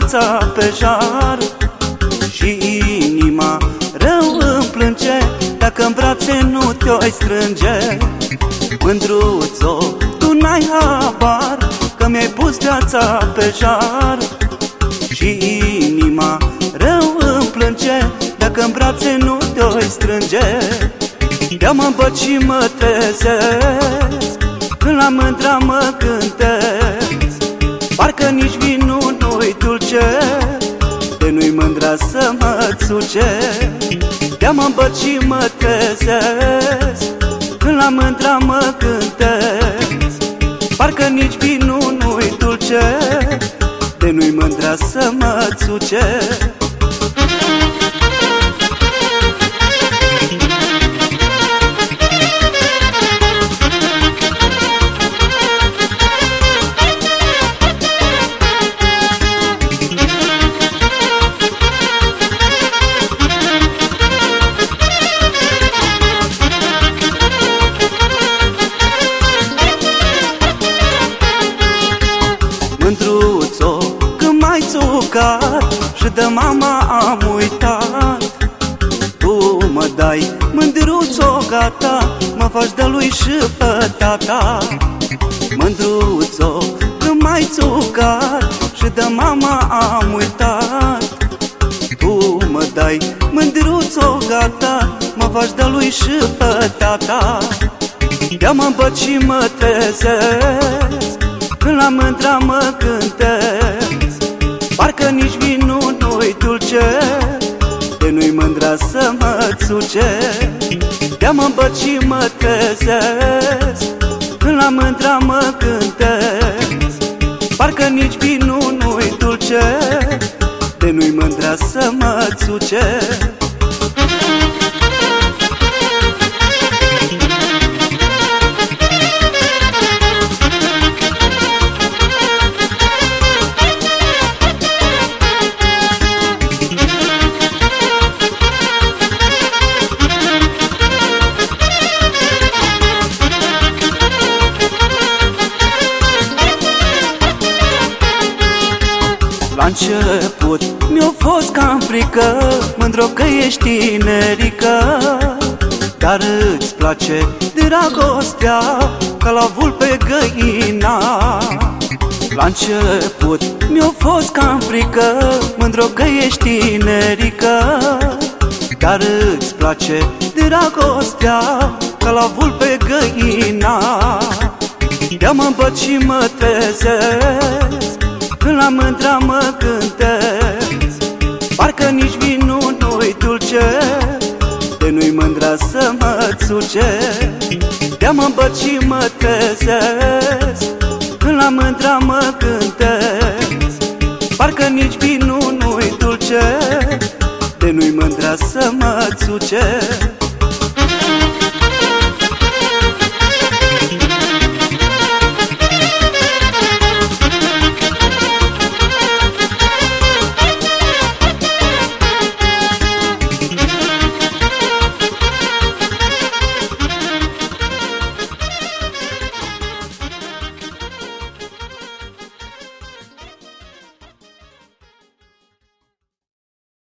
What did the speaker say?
viața pe jar. Și inima rău îmi plânge Dacă în brațe nu te-o strânge. Mândruțo, tu n-ai habar Că mi-ai pus viața pe jar. Și inima rău îmi plânge Dacă în brațe nu te-o strânge. Ia mă băt și mă trezesc Când la mândra mă cântez. Parcă nici vinul nu-i dulce De nu-i mândra să mă țuce Ia mă băt și mă trezesc Când la mândra mă cântez Parcă nici vinul nu-i dulce De nu-i mândra să mă țuce când mai țucat Și de mama am uitat. Tu mă dai, mândruțo, gata Mă faci de lui și pe tata. Mândruțo, când mai țucat Și de mama am uitat. Tu mă dai, mândruțo, gata Mă faci de lui și pe tata. Ia mă băt și mă trezesc când la mândra mă cântez Parcă nici vinul nu-i dulce De nu-i mândra să mă țuce Ia mă băt și mă trezesc Când la mândra mă cântez Parcă nici vinul nu-i dulce De nu-i mândra să mă țuce început. Mi-a fost cam frică Mândro că ești tinerică. Dar îți place dragostea Ca la vulpe găina. La început mi-a fost cam frică Mândro că ești tinerică. Dar îți place dragostea Ca la vulpe găina. Ia mă băt și mă trezesc când la mândra mă cântez Parcă nici vinul nu-i dulce. De nu-i mândra să mă țuce De mă băt și mă trezesc. Când la mândra mă cântez Parcă nici vinul nu-i dulce. De nu-i mândra să mă țuce